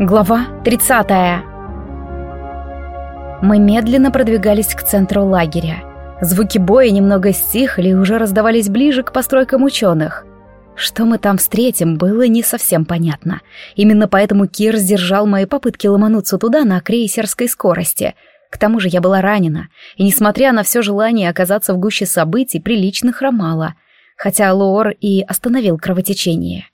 Глава 30. Мы медленно продвигались к центру лагеря. Звуки боя немного стихли и уже раздавались ближе к постройкам ученых. Что мы там встретим, было не совсем понятно. Именно поэтому Кир сдержал мои попытки ломануться туда на крейсерской скорости. К тому же я была ранена, и, несмотря на все желание оказаться в гуще событий, прилично хромала, хотя Лоор и остановил кровотечение.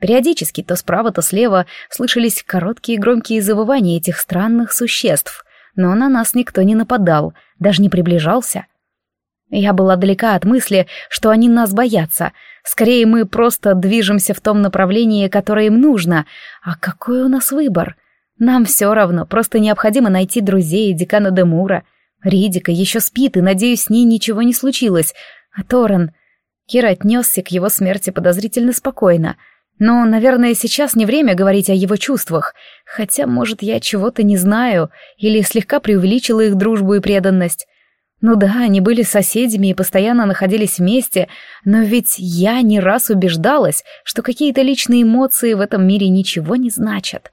Периодически то справа, то слева слышались короткие громкие завывания этих странных существ, но на нас никто не нападал, даже не приближался. Я была далека от мысли, что они нас боятся. Скорее, мы просто движемся в том направлении, которое им нужно. А какой у нас выбор? Нам все равно, просто необходимо найти друзей декана Демура. Ридика еще спит, и, надеюсь, с ней ничего не случилось. А Торрен... Кир отнесся к его смерти подозрительно спокойно — но, наверное, сейчас не время говорить о его чувствах, хотя, может, я чего-то не знаю или слегка преувеличила их дружбу и преданность. Ну да, они были соседями и постоянно находились вместе, но ведь я не раз убеждалась, что какие-то личные эмоции в этом мире ничего не значат.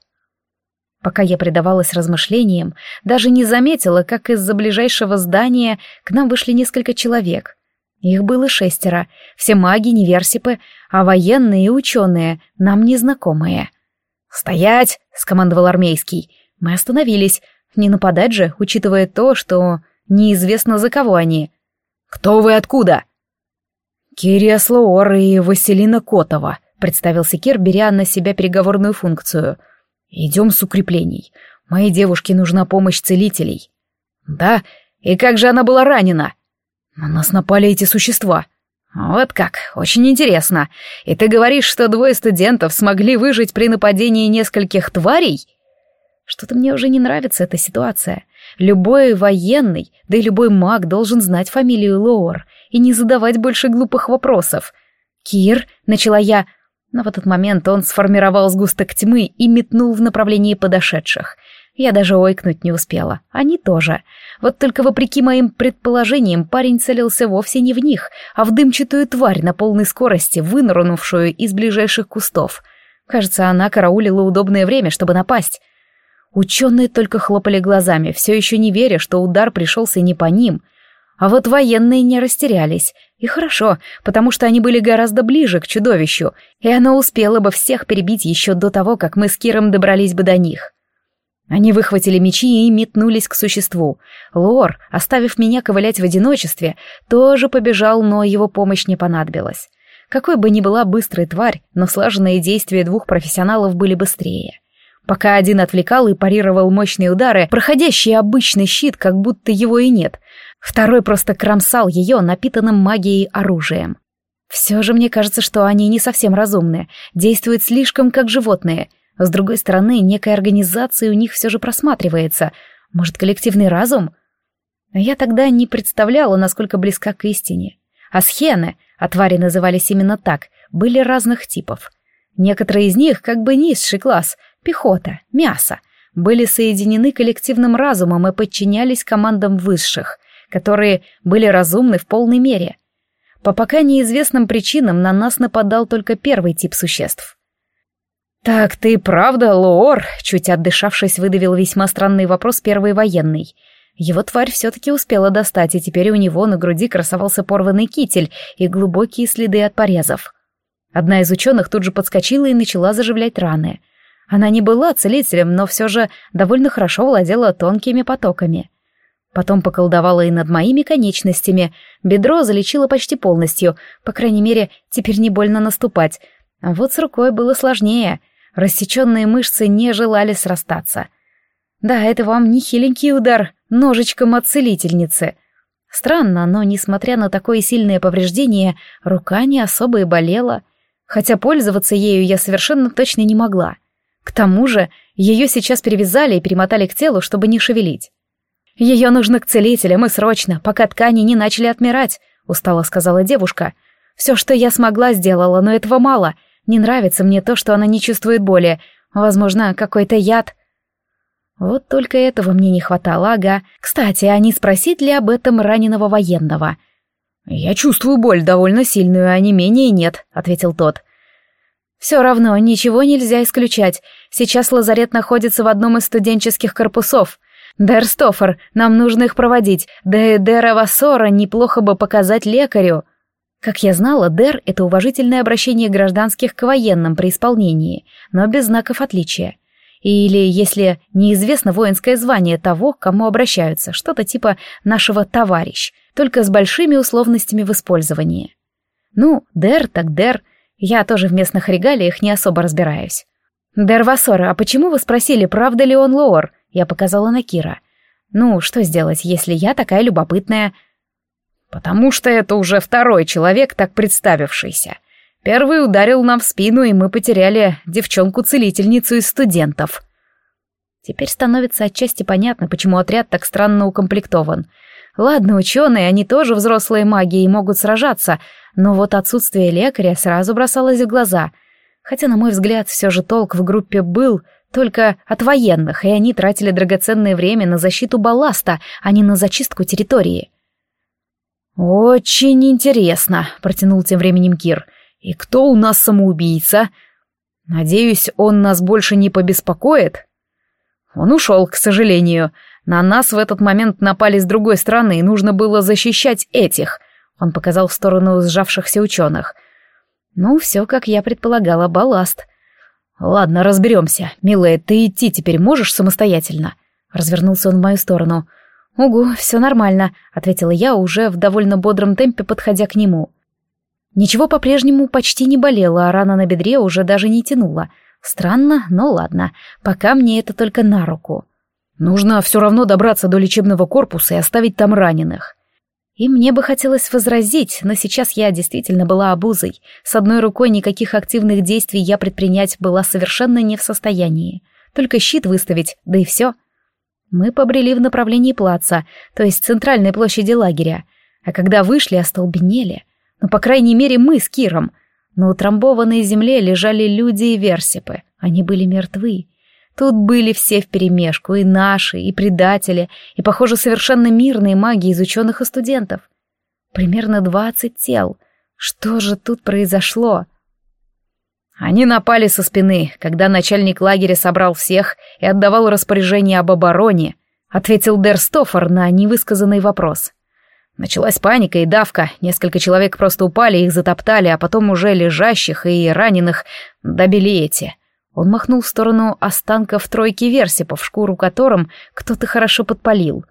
Пока я предавалась размышлениям, даже не заметила, как из-за ближайшего здания к нам вышли несколько человек — их было шестеро, все маги, неверсипы, а военные и ученые, нам незнакомые. «Стоять!» — скомандовал армейский. Мы остановились. Не нападать же, учитывая то, что неизвестно за кого они. «Кто вы откуда?» «Кирия Слоор и Василина Котова», — представился Кир, беря на себя переговорную функцию. «Идем с укреплений. Моей девушке нужна помощь целителей». «Да? И как же она была ранена?» На нас напали эти существа. Вот как, очень интересно. И ты говоришь, что двое студентов смогли выжить при нападении нескольких тварей? Что-то мне уже не нравится эта ситуация. Любой военный, да и любой маг должен знать фамилию Лоуэр и не задавать больше глупых вопросов. «Кир», — начала я, но в этот момент он сформировал сгусток тьмы и метнул в направлении подошедших — я даже ойкнуть не успела. Они тоже. Вот только вопреки моим предположениям, парень целился вовсе не в них, а в дымчатую тварь на полной скорости, вынырнувшую из ближайших кустов. Кажется, она караулила удобное время, чтобы напасть. Ученые только хлопали глазами, все еще не веря, что удар пришелся не по ним. А вот военные не растерялись. И хорошо, потому что они были гораздо ближе к чудовищу, и оно успело бы всех перебить еще до того, как мы с Киром добрались бы до них. Они выхватили мечи и метнулись к существу. Лор, оставив меня ковылять в одиночестве, тоже побежал, но его помощь не понадобилась. Какой бы ни была быстрая тварь, но слаженные действия двух профессионалов были быстрее. Пока один отвлекал и парировал мощные удары, проходящий обычный щит, как будто его и нет, второй просто кромсал ее напитанным магией оружием. Все же мне кажется, что они не совсем разумные, действуют слишком как животные — с другой стороны, некая организация у них все же просматривается. Может, коллективный разум? Я тогда не представляла, насколько близка к истине. А схены, а твари назывались именно так, были разных типов. Некоторые из них, как бы низший класс, пехота, мясо, были соединены коллективным разумом и подчинялись командам высших, которые были разумны в полной мере. По пока неизвестным причинам на нас нападал только первый тип существ — «Так ты правда, Лоор?» — чуть отдышавшись, выдавил весьма странный вопрос первый военный. Его тварь все-таки успела достать, и теперь у него на груди красовался порванный китель и глубокие следы от порезов. Одна из ученых тут же подскочила и начала заживлять раны. Она не была целителем, но все же довольно хорошо владела тонкими потоками. Потом поколдовала и над моими конечностями. Бедро залечила почти полностью, по крайней мере, теперь не больно наступать. А вот с рукой было сложнее — Рассеченные мышцы не желали срастаться. Да, это вам не хиленький удар ножичком от целительницы. Странно, но, несмотря на такое сильное повреждение, рука не особо и болела, хотя пользоваться ею я совершенно точно не могла. К тому же ее сейчас перевязали и перемотали к телу, чтобы не шевелить. «Ее нужно к целителям и срочно, пока ткани не начали отмирать», — устало сказала девушка. «Все, что я смогла, сделала, но этого мало. Не нравится мне то, что она не чувствует боли. Возможно, какой-то яд. Вот только этого мне не хватало, ага. Кстати, а не спросить ли об этом раненого военного? «Я чувствую боль довольно сильную, а не менее нет», — ответил тот. Все равно ничего нельзя исключать. Сейчас лазарет находится в одном из студенческих корпусов. Дэр нам нужно их проводить. Да и Дэра Вассора неплохо бы показать лекарю. Как я знала, Дэр — это уважительное обращение гражданских к военным при исполнении, но без знаков отличия. Или, если неизвестно воинское звание того, к кому обращаются, что-то типа нашего «товарищ», только с большими условностями в использовании. Ну, Дэр так Дэр, я тоже в местных регалиях не особо разбираюсь. «Дэр Вассора, а почему вы спросили, правда ли он Лоор?» Я показала на Кира. «Ну, что сделать, если я такая любопытная?» «Потому что это уже второй человек, так представившийся. Первый ударил нам в спину, и мы потеряли девчонку-целительницу из студентов». Теперь становится отчасти понятно, почему отряд так странно укомплектован. Ладно, ученые, они тоже взрослые маги и могут сражаться, но вот отсутствие лекаря сразу бросалось в глаза. Хотя, на мой взгляд, все же толк в группе был только от военных, и они тратили драгоценное время на защиту балласта, а не на зачистку территории. «Очень интересно», — протянул тем временем Кир. «И кто у нас самоубийца? Надеюсь, он нас больше не побеспокоит?» Он ушел, к сожалению. На нас в этот момент напали с другой стороны, и нужно было защищать этих. Он показал в сторону сжавшихся ученых. Ну, все, как я предполагала, балласт. Ладно, разберемся. Милая, ты идти теперь можешь самостоятельно? Развернулся он в мою сторону. «Угу, все нормально», — ответила я, уже в довольно бодром темпе подходя к нему. Ничего по-прежнему почти не болело, а рана на бедре уже даже не тянула. Странно, но ладно, пока мне это только на руку. Нужно все равно добраться до лечебного корпуса и оставить там раненых. И мне бы хотелось возразить, но сейчас я действительно была обузой. С одной рукой никаких активных действий я предпринять была совершенно не в состоянии. Только щит выставить, да и все. Мы побрели в направлении плаца, то есть центральной площади лагеря. А когда вышли, остолбенели. Ну, по крайней мере, мы с Киром. На утрамбованной земле лежали люди и версипы. Они были мертвы. Тут были все вперемешку, и наши, и предатели, и, похоже, совершенно мирные маги из ученых и студентов. Примерно двадцать тел. Что же тут произошло? Они напали со спины, когда начальник лагеря собрал всех и отдавал распоряжение об обороне, ответил Дерстофер на невысказанный вопрос. Началась паника и давка, несколько человек просто упали, их затоптали, а потом уже лежащих и раненых добили эти. Он махнул в сторону останков тройки версипов, шкуру которым кто-то хорошо подпалил.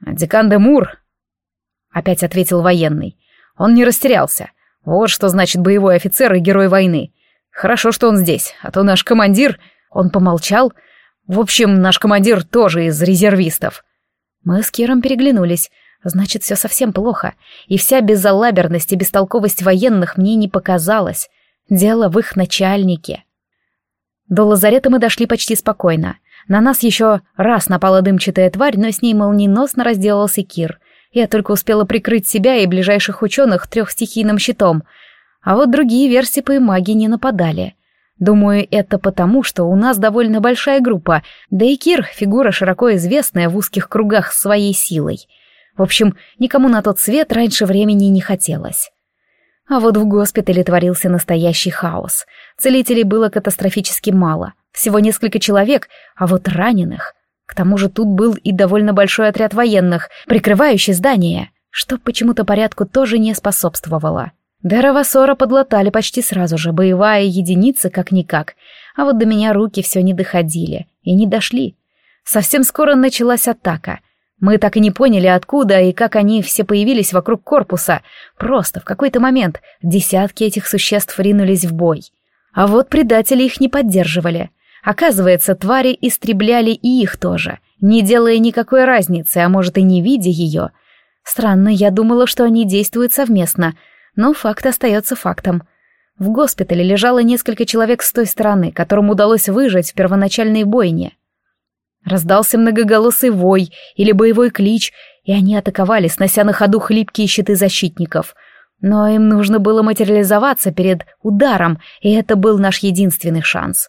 «Декан де Мур», — опять ответил военный, — «он не растерялся. Вот что значит боевой офицер и герой войны. Хорошо, что он здесь, а то наш командир...» Он помолчал. «В общем, наш командир тоже из резервистов». Мы с Киром переглянулись. Значит, все совсем плохо. И вся безалаберность и бестолковость военных мне не показалась. Дело в их начальнике. До лазарета мы дошли почти спокойно. На нас еще раз напала дымчатая тварь, но с ней молниеносно разделался Кир. Я только успела прикрыть себя и ближайших ученых трехстихийным щитом. А вот другие версипы и маги не нападали. Думаю, это потому, что у нас довольно большая группа, да и Кир — фигура широко известная в узких кругах своей силой. В общем, никому на тот свет раньше времени не хотелось. А вот в госпитале творился настоящий хаос. Целителей было катастрофически мало. Всего несколько человек, а вот раненых. К тому же тут был и довольно большой отряд военных, прикрывающий здание, что почему-то порядку тоже не способствовало. Даравасора подлатали почти сразу же, боевая единица как-никак, а вот до меня руки все не доходили и не дошли. Совсем скоро началась атака — мы так и не поняли, откуда и как они все появились вокруг корпуса. Просто в какой-то момент десятки этих существ ринулись в бой. А вот предатели их не поддерживали. Оказывается, твари истребляли и их тоже, не делая никакой разницы, а может и не видя ее. Странно, я думала, что они действуют совместно, но факт остается фактом. В госпитале лежало несколько человек с той стороны, которым удалось выжить в первоначальной бойне. Раздался многоголосый вой или боевой клич, и они атаковали, снося на ходу хлипкие щиты защитников. Но им нужно было материализоваться перед ударом, и это был наш единственный шанс.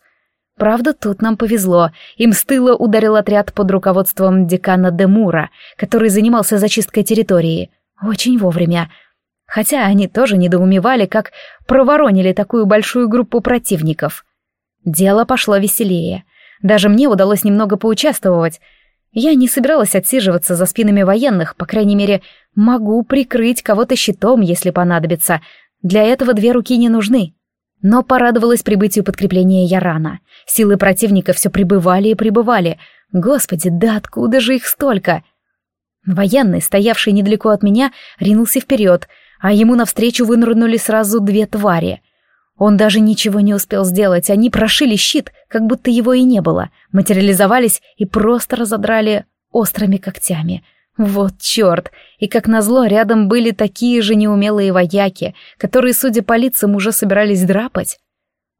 Правда, тут нам повезло. Им с тыла ударил отряд под руководством декана Демура, который занимался зачисткой территории. Очень вовремя. Хотя они тоже недоумевали, как проворонили такую большую группу противников. Дело пошло веселее. Даже мне удалось немного поучаствовать. Я не собиралась отсиживаться за спинами военных, по крайней мере, могу прикрыть кого-то щитом, если понадобится. Для этого две руки не нужны. Но порадовалась прибытию подкрепления я рано. Силы противника все прибывали и прибывали. Господи, да откуда же их столько? Военный, стоявший недалеко от меня, ринулся вперед, а ему навстречу вынырнули сразу две твари. Он даже ничего не успел сделать, они прошили щит, как будто его и не было, материализовались и просто разодрали острыми когтями — вот черт! И как назло, рядом были такие же неумелые вояки, которые, судя по лицам, уже собирались драпать.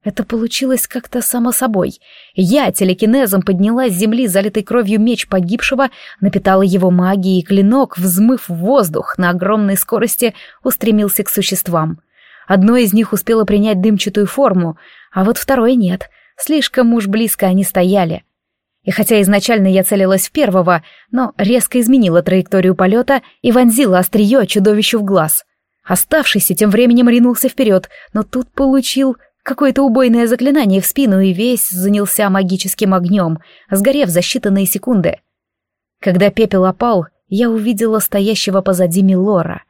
Это получилось как-то само собой. Я телекинезом подняла с земли залитый кровью меч погибшего, напитала его магией, и клинок, взмыв в воздух, на огромной скорости устремился к существам. Одно из них успело принять дымчатую форму, а вот второе нет. Слишком уж близко они стояли. И хотя изначально я целилась в первого, но резко изменила траекторию полета и вонзила острие чудовищу в глаз. Оставшийся тем временем ринулся вперед, но тут получил какое-то убойное заклинание в спину и весь занялся магическим огнем, сгорев за считанные секунды. Когда пепел опал, я увидела стоящего позади Милора.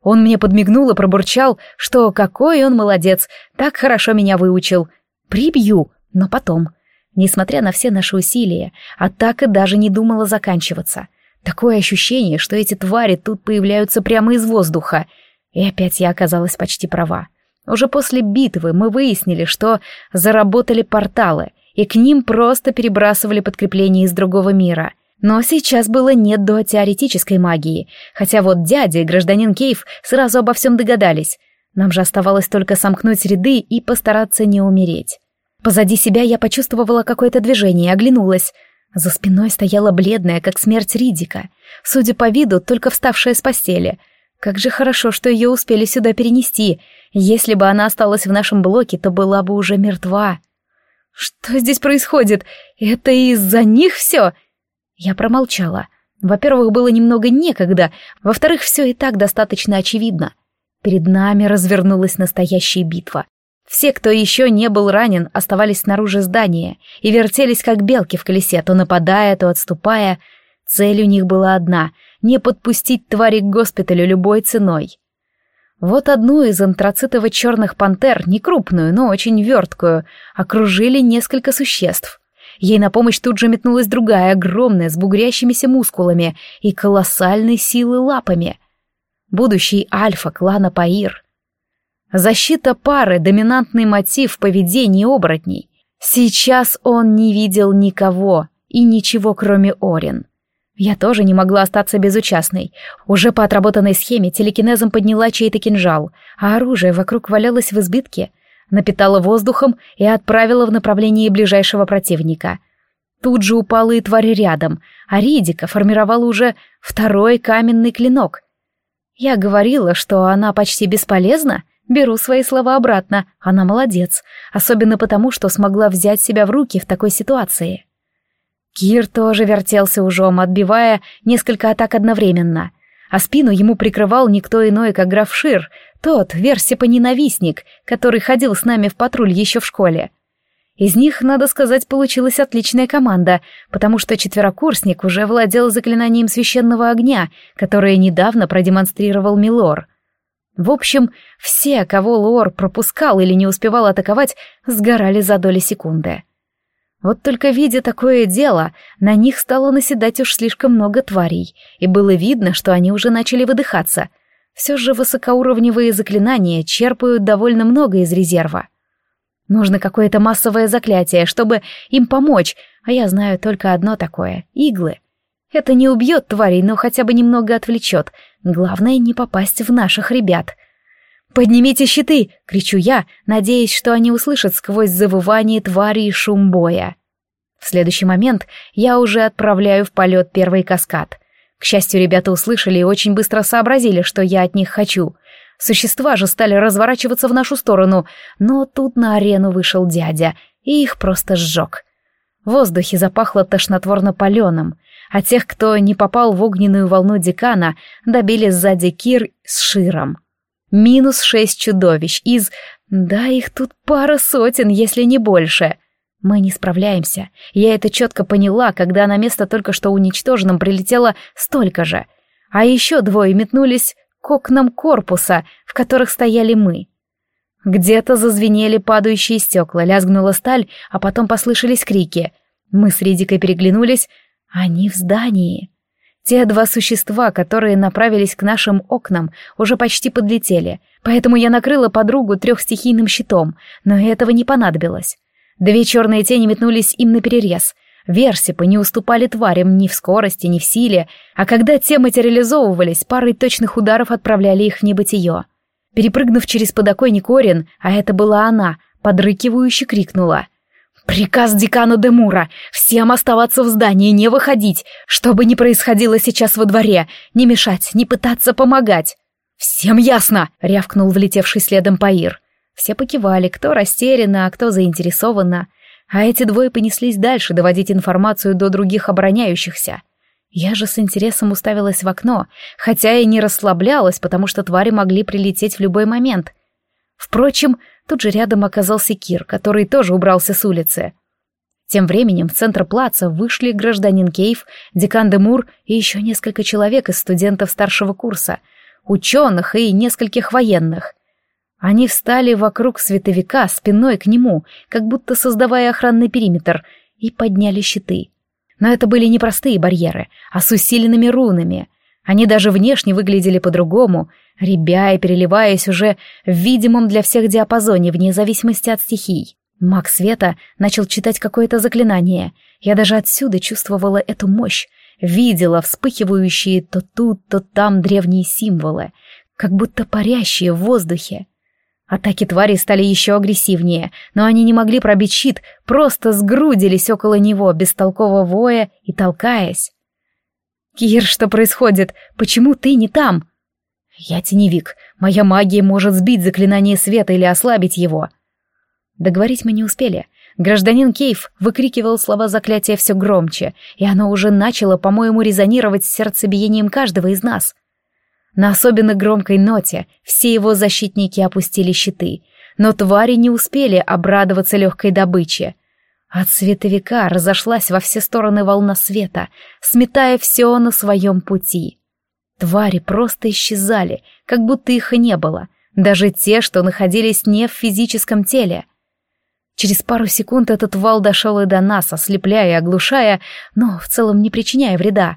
Он мне подмигнул и пробурчал, что какой он молодец, так хорошо меня выучил. Прибью, но потом. Несмотря на все наши усилия, атака даже не думала заканчиваться. Такое ощущение, что эти твари тут появляются прямо из воздуха. И опять я оказалась почти права. Уже после битвы мы выяснили, что заработали порталы, и к ним просто перебрасывали подкрепление из другого мира. Но сейчас было нет до теоретической магии, хотя вот дядя и гражданин Кейв сразу обо всем догадались. Нам же оставалось только сомкнуть ряды и постараться не умереть. Позади себя я почувствовала какое-то движение и оглянулась. За спиной стояла бледная, как смерть Ридика, судя по виду, только вставшая с постели. Как же хорошо, что ее успели сюда перенести. Если бы она осталась в нашем блоке, то была бы уже мертва. Что здесь происходит? Это из-за них все? Я промолчала. Во-первых, было немного некогда, во-вторых, все и так достаточно очевидно. Перед нами развернулась настоящая битва. Все, кто еще не был ранен, оставались снаружи здания и вертелись, как белки в колесе, то нападая, то отступая. Цель у них была одна — не подпустить твари к госпиталю любой ценой. Вот одну из антрацитово-черных пантер, не крупную, но очень верткую, окружили несколько существ. Ей на помощь тут же метнулась другая, огромная, с бугрящимися мускулами и колоссальной силы лапами. Будущий альфа клана Паир — Защита пары — доминантный мотив поведения оборотней. Сейчас он не видел никого и ничего, кроме Орин. Я тоже не могла остаться безучастной. Уже по отработанной схеме телекинезом подняла чей-то кинжал, а оружие вокруг валялось в избитке, напитала воздухом и отправила в направлении ближайшего противника. Тут же упала и тварь рядом, а Ридика формировала уже второй каменный клинок. Я говорила, что она почти бесполезна — Беру свои слова обратно, она молодец, особенно потому, что смогла взять себя в руки в такой ситуации. Кир тоже вертелся ужом, отбивая несколько атак одновременно, а спину ему прикрывал никто иной, как граф Шир, тот, версипа-ненавистник, который ходил с нами в патруль еще в школе. Из них, надо сказать, получилась отличная команда, потому что четверокурсник уже владел заклинанием священного огня, которое недавно продемонстрировал Милор — в общем, все, кого Лор пропускал или не успевал атаковать, сгорали за доли секунды. Вот только видя такое дело, на них стало наседать уж слишком много тварей, и было видно, что они уже начали выдыхаться. Все же высокоуровневые заклинания черпают довольно много из резерва. Нужно какое-то массовое заклятие, чтобы им помочь, а я знаю только одно такое — иглы. Это не убьет тварей, но хотя бы немного отвлечет. Главное, не попасть в наших ребят. «Поднимите щиты!» — кричу я, надеясь, что они услышат сквозь завывание твари и шум боя. В следующий момент я уже отправляю в полет первый каскад. К счастью, ребята услышали и очень быстро сообразили, что я от них хочу. Существа же стали разворачиваться в нашу сторону, но тут на арену вышел дядя и их просто сжег. В воздухе запахло тошнотворно паленым, а тех, кто не попал в огненную волну декана, добили сзади Кир с Широм. Минус шесть чудовищ из... Да, их тут пара сотен, если не больше. Мы не справляемся. Я это четко поняла, когда на место только что уничтоженным прилетело столько же. А еще двое метнулись к окнам корпуса, в которых стояли мы. Где-то зазвенели падающие стекла, лязгнула сталь, а потом послышались крики. Мы с Ридикой переглянулись. Они в здании. Те два существа, которые направились к нашим окнам, уже почти подлетели, поэтому я накрыла подругу трехстихийным щитом, но этого не понадобилось. Две черные тени метнулись им на перерез. Версипы не уступали тварям ни в скорости, ни в силе, а когда те материализовывались, парой точных ударов отправляли их в небытие. Перепрыгнув через подоконник Орин, а это была она, подрыкивающе крикнула — «Приказ декана Демура! Всем оставаться в здании, не выходить! Что бы ни происходило сейчас во дворе, не мешать, не пытаться помогать!» «Всем ясно!» — рявкнул влетевший следом Паир. Все покивали, кто растерянно, а кто заинтересованно. А эти двое понеслись дальше доводить информацию до других обороняющихся. Я же с интересом уставилась в окно, хотя и не расслаблялась, потому что твари могли прилететь в любой момент. Впрочем, Тут же рядом оказался Кир, который тоже убрался с улицы. Тем временем в центр плаца вышли гражданин Кейв, декан Демур и еще несколько человек из студентов старшего курса, ученых и нескольких военных. Они встали вокруг световика спиной к нему, как будто создавая охранный периметр, и подняли щиты. Но это были не простые барьеры, а с усиленными рунами. Они даже внешне выглядели по-другому, рябя и переливаясь уже в видимом для всех диапазоне, вне зависимости от стихий. Маг света начал читать какое-то заклинание. Я даже отсюда чувствовала эту мощь, видела вспыхивающие то тут, то там древние символы, как будто парящие в воздухе. Атаки тварей стали еще агрессивнее, но они не могли пробить щит, просто сгрудились около него, бестолково воя и толкаясь. «Кир, что происходит? Почему ты не там?» «Я теневик. Моя магия может сбить заклинание света или ослабить его». Договорить мы не успели. Гражданин Кейв выкрикивал слова заклятия все громче, и оно уже начало, по-моему, резонировать с сердцебиением каждого из нас. На особенно громкой ноте все его защитники опустили щиты, но твари не успели обрадоваться легкой добыче. От световика разошлась во все стороны волна света, сметая все на своем пути. Твари просто исчезали, как будто их и не было, даже те, что находились не в физическом теле. Через пару секунд этот вал дошел и до нас, ослепляя и оглушая, но в целом не причиняя вреда.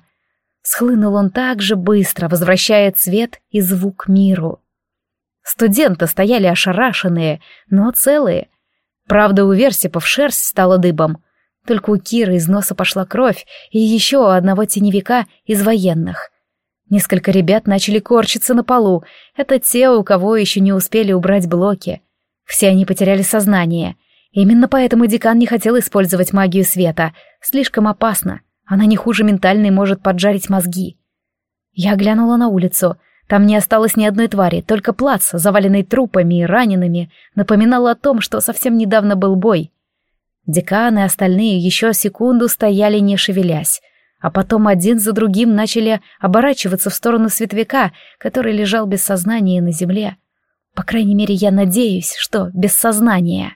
Схлынул он так же быстро, возвращая цвет и звук миру. Студенты стояли ошарашенные, но целые. Правда, у Версипов шерсть стала дыбом. Только у Киры из носа пошла кровь, и еще у одного теневика из военных — Несколько ребят начали корчиться на полу. Это те, у кого еще не успели убрать блоки. Все они потеряли сознание. Именно поэтому декан не хотел использовать магию света. Слишком опасно. Она не хуже ментальной может поджарить мозги. Я глянула на улицу. Там не осталось ни одной твари, только плац, заваленный трупами и ранеными, напоминал о том, что совсем недавно был бой. Декан и остальные еще секунду стояли, не шевелясь а потом один за другим начали оборачиваться в сторону светвяка, который лежал без сознания на земле. По крайней мере, я надеюсь, что без сознания.